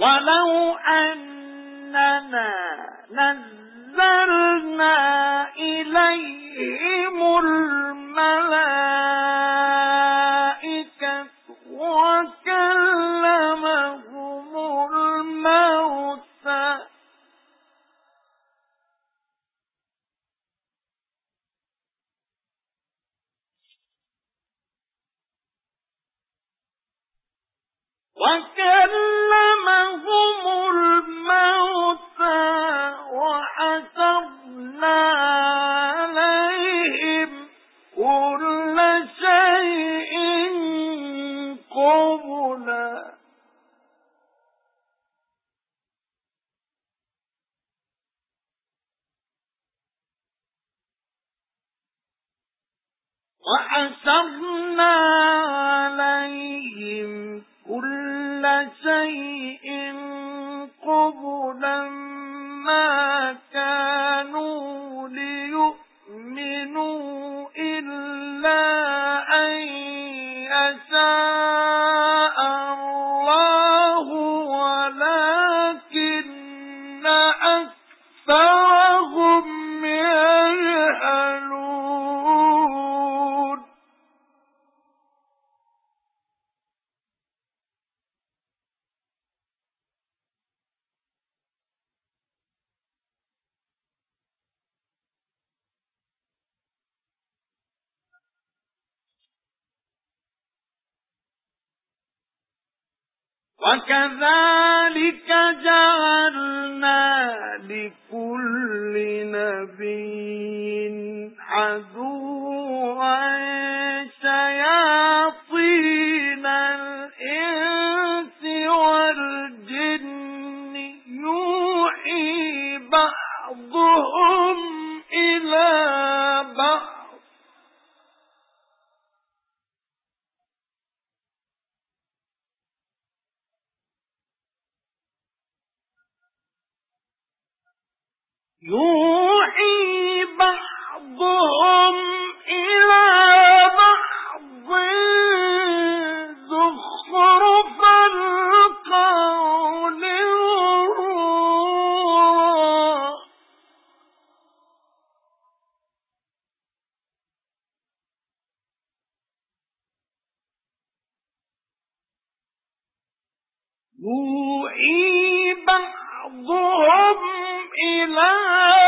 وَلَوْ أَنَّنَا نَزَّلْنَا إِلَيْهِمُ الْمَلَائِكَةَ وَكَلَّمَهُمُ الْمَوْتَى وَكَلَّمَهُمُ وَحَشَرْنَا عَلَيْهِمْ كُلَّ شَيْءٍ قُبُلًا. وَكَذَلِكَ جَعَلْنَا لِكُلِّ نَبِيٍّ عَدُوًّا شَيَاطِينَ الْإِنسِ وَالْجِنِّ. يُوحِي بَعْضُهُمْ إِلَى بَعْضٍ يُوحِي بَعْضُهُمْ إِلَى بَعْضٍ زُخْرُفَ الْقَوْلِ غُرُورًا يُوحِي إله